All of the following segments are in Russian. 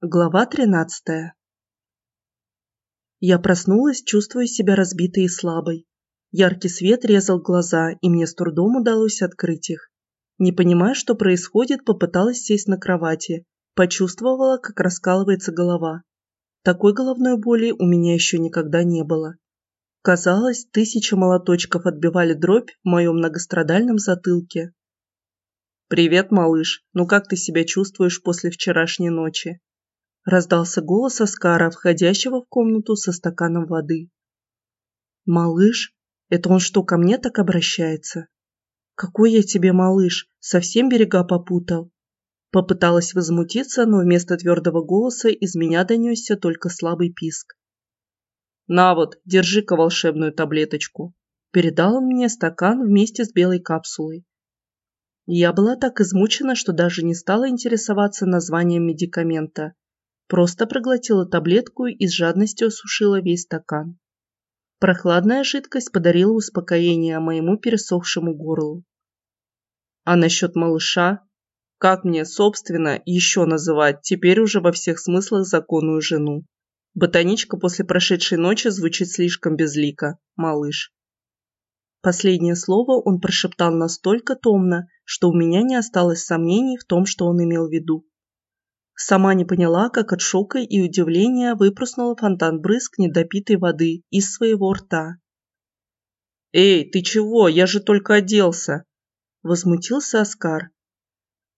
Глава 13 Я проснулась, чувствуя себя разбитой и слабой. Яркий свет резал глаза, и мне с трудом удалось открыть их. Не понимая, что происходит, попыталась сесть на кровати. Почувствовала, как раскалывается голова. Такой головной боли у меня еще никогда не было. Казалось, тысячи молоточков отбивали дробь в моем многострадальном затылке. «Привет, малыш. Ну как ты себя чувствуешь после вчерашней ночи?» Раздался голос Оскара, входящего в комнату со стаканом воды. «Малыш? Это он что, ко мне так обращается?» «Какой я тебе малыш? Совсем берега попутал?» Попыталась возмутиться, но вместо твердого голоса из меня донесся только слабый писк. «На вот, держи-ка волшебную таблеточку». Передал мне стакан вместе с белой капсулой. Я была так измучена, что даже не стала интересоваться названием медикамента. Просто проглотила таблетку и с жадностью осушила весь стакан. Прохладная жидкость подарила успокоение моему пересохшему горлу. А насчет малыша? Как мне, собственно, еще называть теперь уже во всех смыслах законную жену? Ботаничка после прошедшей ночи звучит слишком безлико. Малыш. Последнее слово он прошептал настолько томно, что у меня не осталось сомнений в том, что он имел в виду. Сама не поняла, как от шока и удивления выпрыснула фонтан брызг недопитой воды из своего рта. «Эй, ты чего? Я же только оделся!» Возмутился Оскар.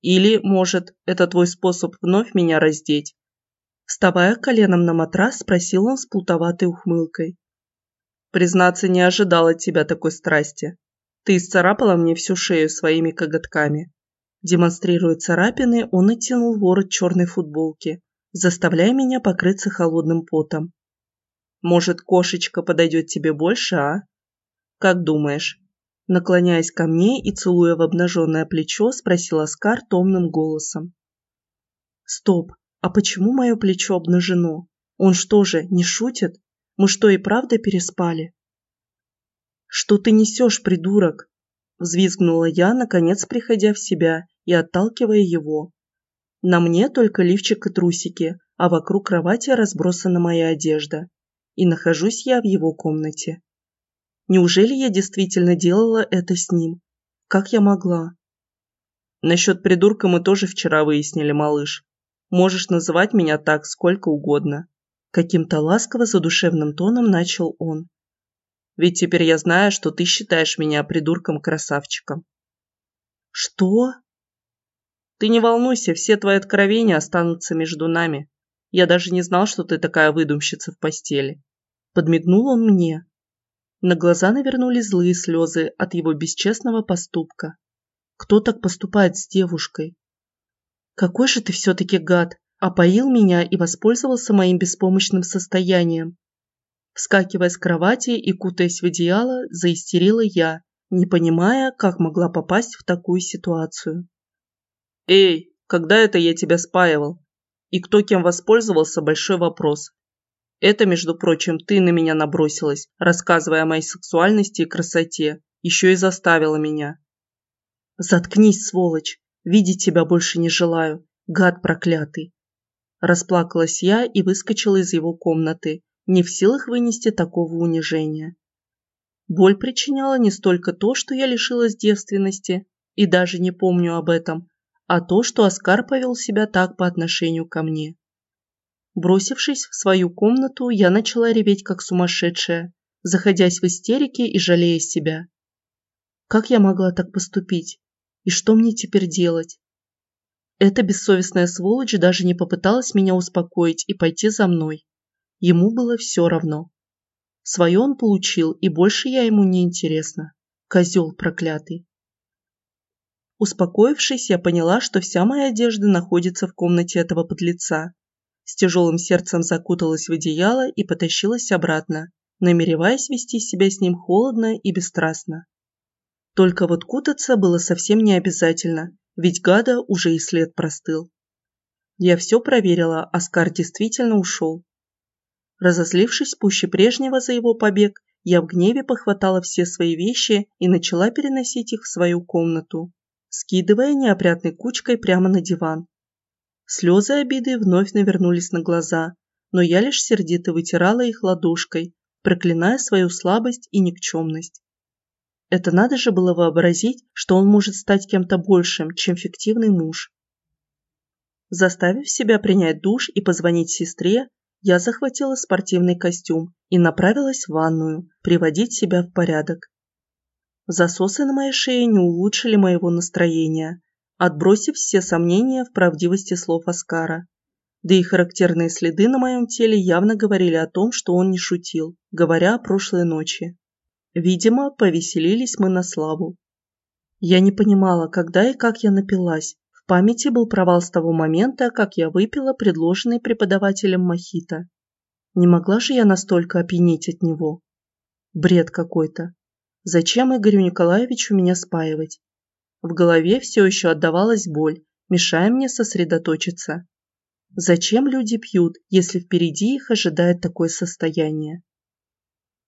«Или, может, это твой способ вновь меня раздеть?» Вставая коленом на матрас, спросил он с плутоватой ухмылкой. «Признаться, не ожидал от тебя такой страсти. Ты исцарапала мне всю шею своими коготками. Демонстрируя царапины, он оттянул ворот черной футболки, заставляя меня покрыться холодным потом. Может, кошечка подойдет тебе больше, а? Как думаешь? Наклоняясь ко мне и целуя в обнаженное плечо, спросил Оскар томным голосом. Стоп, а почему мое плечо обнажено? Он что же, не шутит? Мы что, и правда переспали? «Что ты несешь, придурок?» Взвизгнула я, наконец приходя в себя и отталкивая его. На мне только лифчик и трусики, а вокруг кровати разбросана моя одежда. И нахожусь я в его комнате. Неужели я действительно делала это с ним? Как я могла? Насчет придурка мы тоже вчера выяснили, малыш. Можешь называть меня так сколько угодно. Каким-то ласково задушевным тоном начал он. Ведь теперь я знаю, что ты считаешь меня придурком-красавчиком. Что? Ты не волнуйся, все твои откровения останутся между нами. Я даже не знал, что ты такая выдумщица в постели. Подмигнул он мне. На глаза навернулись злые слезы от его бесчестного поступка. Кто так поступает с девушкой? Какой же ты все-таки гад, опоил меня и воспользовался моим беспомощным состоянием. Вскакивая с кровати и кутаясь в одеяло, заистерила я, не понимая, как могла попасть в такую ситуацию. «Эй, когда это я тебя спаивал? И кто кем воспользовался – большой вопрос. Это, между прочим, ты на меня набросилась, рассказывая о моей сексуальности и красоте. Еще и заставила меня». «Заткнись, сволочь! Видеть тебя больше не желаю, гад проклятый!» Расплакалась я и выскочила из его комнаты, не в силах вынести такого унижения. Боль причиняла не столько то, что я лишилась девственности, и даже не помню об этом, а то, что Оскар повел себя так по отношению ко мне. Бросившись в свою комнату, я начала реветь как сумасшедшая, заходясь в истерике и жалея себя. Как я могла так поступить? И что мне теперь делать? Эта бессовестная сволочь даже не попыталась меня успокоить и пойти за мной. Ему было все равно. Свое он получил, и больше я ему не интересна. Козел проклятый. Успокоившись, я поняла, что вся моя одежда находится в комнате этого подлеца. С тяжелым сердцем закуталась в одеяло и потащилась обратно, намереваясь вести себя с ним холодно и бесстрастно. Только вот кутаться было совсем не обязательно, ведь гада уже и след простыл. Я все проверила, Оскар действительно ушел. Разозлившись пуще прежнего за его побег, я в гневе похватала все свои вещи и начала переносить их в свою комнату, скидывая неопрятной кучкой прямо на диван. Слезы обиды вновь навернулись на глаза, но я лишь сердито вытирала их ладошкой, проклиная свою слабость и никчемность. Это надо же было вообразить, что он может стать кем-то большим, чем фиктивный муж. Заставив себя принять душ и позвонить сестре, я захватила спортивный костюм и направилась в ванную, приводить себя в порядок. Засосы на моей шее не улучшили моего настроения, отбросив все сомнения в правдивости слов Оскара. Да и характерные следы на моем теле явно говорили о том, что он не шутил, говоря о прошлой ночи. Видимо, повеселились мы на славу. Я не понимала, когда и как я напилась. Памяти был провал с того момента, как я выпила предложенный преподавателем мохито. Не могла же я настолько опьянеть от него. Бред какой-то. Зачем Игорю Николаевичу меня спаивать? В голове все еще отдавалась боль, мешая мне сосредоточиться. Зачем люди пьют, если впереди их ожидает такое состояние?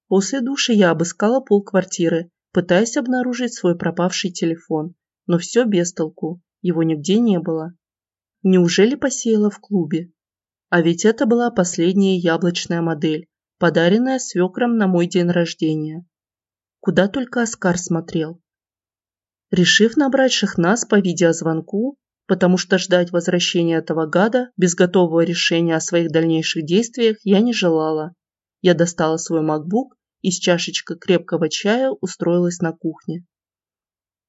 После душа я обыскала пол квартиры, пытаясь обнаружить свой пропавший телефон, но все без толку, его нигде не было. Неужели посеяла в клубе? А ведь это была последняя яблочная модель, подаренная свекром на мой день рождения. Куда только Оскар смотрел. Решив набрать Шахназ по видеозвонку, потому что ждать возвращения этого гада без готового решения о своих дальнейших действиях я не желала. Я достала свой MacBook и с чашечкой крепкого чая устроилась на кухне.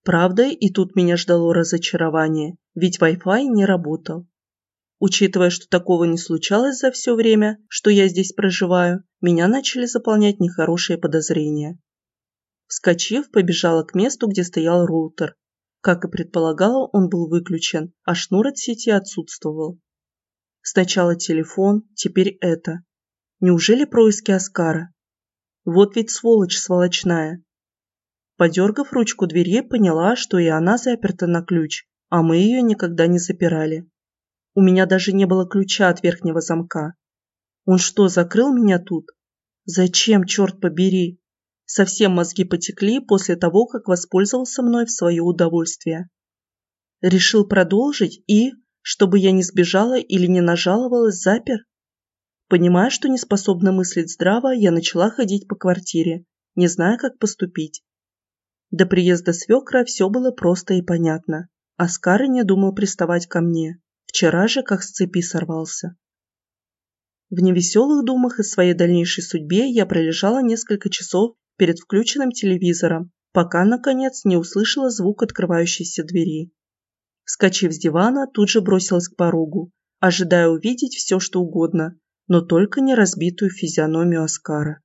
Правда, и тут меня ждало разочарование, ведь Wi-Fi не работал. Учитывая, что такого не случалось за все время, что я здесь проживаю, меня начали заполнять нехорошие подозрения. Вскочив, побежала к месту, где стоял роутер, как и предполагала, он был выключен, а шнур от сети отсутствовал. Сначала телефон, теперь это. Неужели происки Оскара? Вот ведь сволочь сволочная. Подергав ручку двери, поняла, что и она заперта на ключ, а мы ее никогда не запирали. У меня даже не было ключа от верхнего замка. Он что, закрыл меня тут? Зачем, черт побери? Совсем мозги потекли после того, как воспользовался мной в свое удовольствие. Решил продолжить и, чтобы я не сбежала или не нажаловалась, запер? Понимая, что не способна мыслить здраво, я начала ходить по квартире, не зная, как поступить. До приезда свекра все было просто и понятно. Оскар не думал приставать ко мне. Вчера же как с цепи сорвался. В невеселых думах о своей дальнейшей судьбе я пролежала несколько часов перед включенным телевизором, пока, наконец, не услышала звук открывающейся двери. Вскочив с дивана, тут же бросилась к порогу, ожидая увидеть все, что угодно, но только не разбитую физиономию Оскара.